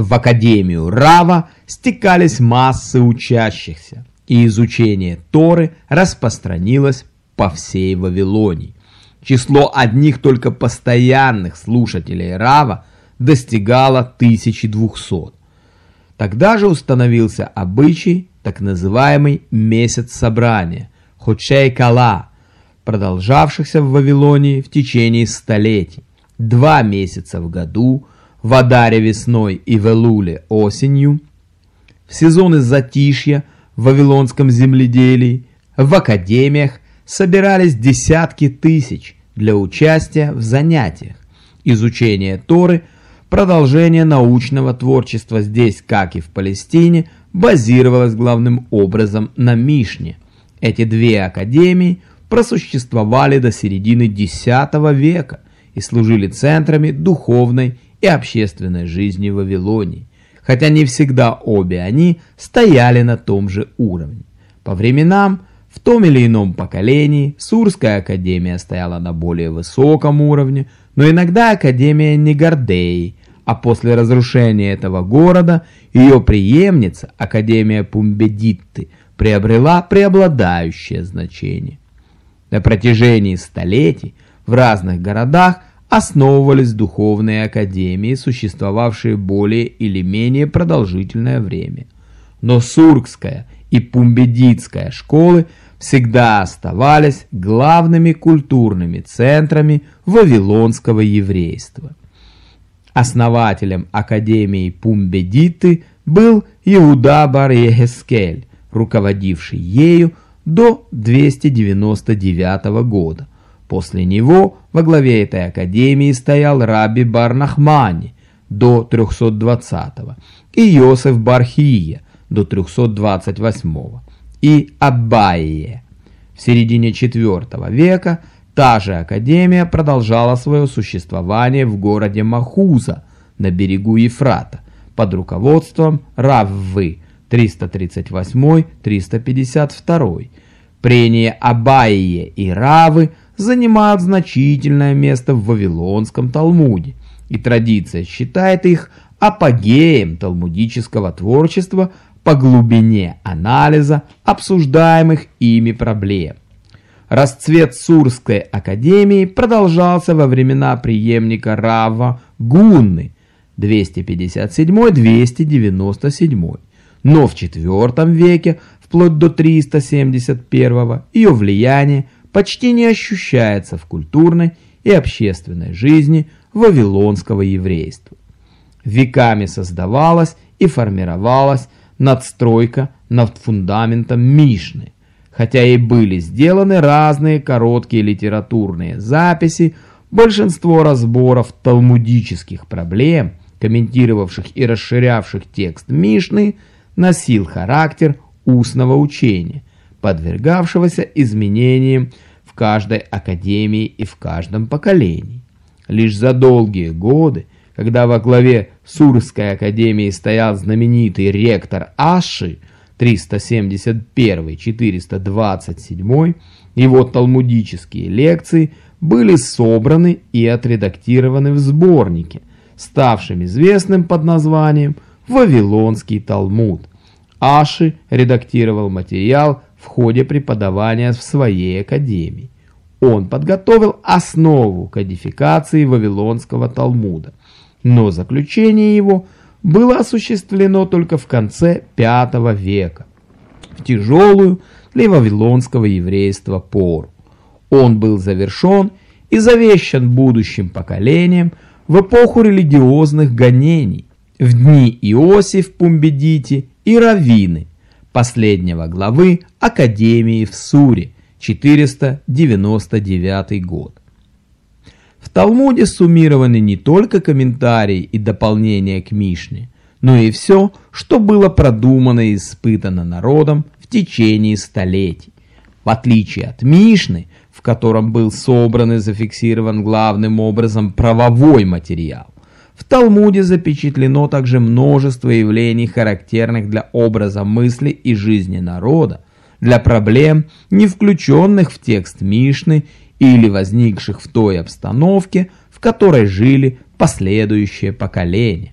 В Академию Рава стекались массы учащихся, и изучение Торы распространилось по всей Вавилонии. Число одних только постоянных слушателей Рава достигало 1200. Тогда же установился обычай, так называемый месяц собрания, Ходшей Кала, продолжавшихся в Вавилонии в течение столетий. Два месяца в году – в Адаре весной и в Элуле осенью, в сезоны затишья в вавилонском земледелии, в академиях собирались десятки тысяч для участия в занятиях. Изучение Торы, продолжение научного творчества здесь, как и в Палестине, базировалось главным образом на Мишне. Эти две академии просуществовали до середины X века и служили центрами духовной и общественной жизни Вавилонии, хотя не всегда обе они стояли на том же уровне. По временам, в том или ином поколении, Сурская академия стояла на более высоком уровне, но иногда академия не Гордеи, а после разрушения этого города ее преемница, академия Пумбедитты, приобрела преобладающее значение. На протяжении столетий в разных городах основывались духовные академии, существовавшие более или менее продолжительное время. Но Сургская и Пумбедитская школы всегда оставались главными культурными центрами вавилонского еврейства. Основателем Академии Пумбедиты был Иуда бар руководивший ею до 299 года. После него во главе этой академии стоял Раби Барнахмани до 320 и Йосеф Бархия до 328 и Аббайе. В середине IV века та же академия продолжала свое существование в городе Махуза на берегу Ефрата под руководством Раввы 338-352. Прения Абайе и Равы занимают значительное место в Вавилонском Талмуде, и традиция считает их апогеем талмудического творчества по глубине анализа обсуждаемых ими проблем. Расцвет Сурской академии продолжался во времена преемника Рава Гунны 257-297, но в IV веке, вплоть до 371 ее влияние почти не ощущается в культурной и общественной жизни вавилонского еврейства. Веками создавалась и формировалась надстройка над фундаментом Мишны, хотя и были сделаны разные короткие литературные записи, большинство разборов талмудических проблем, комментировавших и расширявших текст Мишны, носил характер устного учения, подвергавшегося изменениям в каждой академии и в каждом поколении. Лишь за долгие годы, когда во главе Сурской академии стоял знаменитый ректор Аши 371-427, его талмудические лекции были собраны и отредактированы в сборнике, ставшем известным под названием «Вавилонский Талмуд». Аши редактировал материал в ходе преподавания в своей академии. Он подготовил основу кодификации Вавилонского Талмуда, но заключение его было осуществлено только в конце V века, в тяжелую для вавилонского еврейства пору. Он был завершен и завещан будущим поколениям в эпоху религиозных гонений, в дни Иосиф Пумбедити и Равины, последнего главы Академии в Суре, 499 год. В Талмуде суммированы не только комментарии и дополнения к Мишне, но и все, что было продумано и испытано народом в течение столетий. В отличие от Мишны, в котором был собран и зафиксирован главным образом правовой материал, в Талмуде запечатлено также множество явлений, характерных для образа мысли и жизни народа, для проблем, не включенных в текст Мишны или возникших в той обстановке, в которой жили последующие поколения.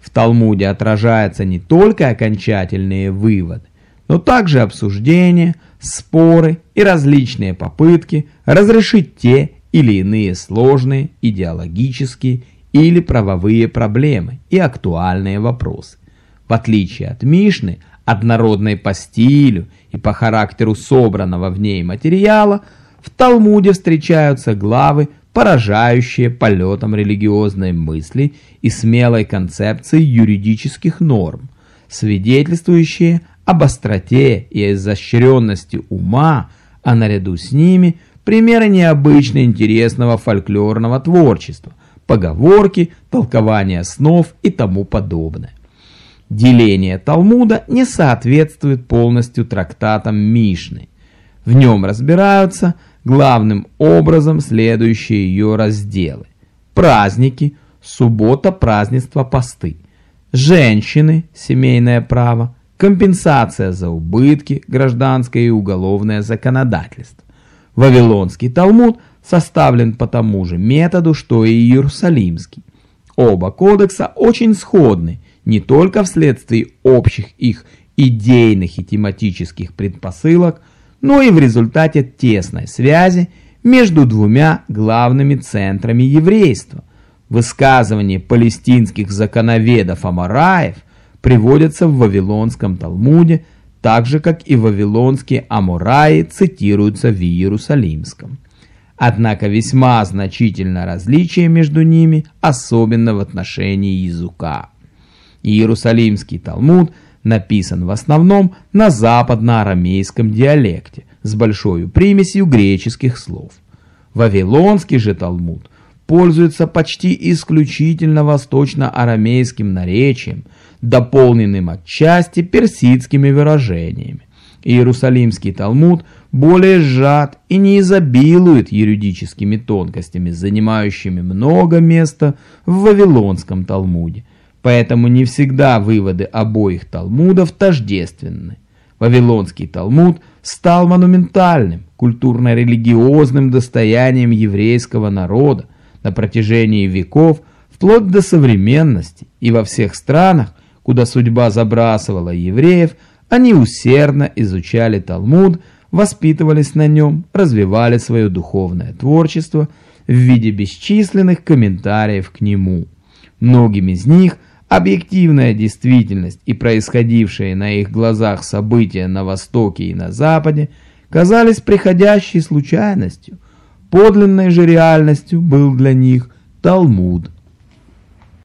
В Талмуде отражаются не только окончательные выводы, но также обсуждения, споры и различные попытки разрешить те или иные сложные идеологические или правовые проблемы и актуальные вопросы. В отличие от Мишны, однородной по стилю и по характеру собранного в ней материала, в Талмуде встречаются главы, поражающие полетом религиозной мысли и смелой концепции юридических норм, свидетельствующие об остроте и изощренности ума, а наряду с ними примеры необычно интересного фольклорного творчества, поговорки, толкования снов и тому подобное. Деление Талмуда не соответствует полностью трактатам Мишны. В нем разбираются главным образом следующие ее разделы. Праздники, суббота, празднества, посты. Женщины, семейное право, компенсация за убытки, гражданское и уголовное законодательство. Вавилонский Талмуд составлен по тому же методу, что и Иерусалимский. Оба кодекса очень сходны, не только вследствие общих их идейных и тематических предпосылок, но и в результате тесной связи между двумя главными центрами еврейства. Высказывания палестинских законоведов Амараев приводятся в Вавилонском Талмуде, так же, как и вавилонские Амураи цитируются в Иерусалимском. Однако весьма значительно различие между ними, особенно в отношении языка. Иерусалимский Талмуд написан в основном на западно-арамейском диалекте с большой примесью греческих слов. Вавилонский же Талмуд пользуется почти исключительно восточно-арамейским наречием, дополненным отчасти персидскими выражениями. Иерусалимский Талмуд более сжат и не изобилует юридическими тонкостями, занимающими много места в Вавилонском Талмуде, поэтому не всегда выводы обоих Талмудов тождественны. Вавилонский Талмуд стал монументальным, культурно-религиозным достоянием еврейского народа на протяжении веков, вплоть до современности, и во всех странах, куда судьба забрасывала евреев, они усердно изучали Талмуд, воспитывались на нем, развивали свое духовное творчество в виде бесчисленных комментариев к нему. Многим из них – Объективная действительность и происходившие на их глазах события на Востоке и на Западе казались приходящей случайностью. Подлинной же реальностью был для них Талмуд.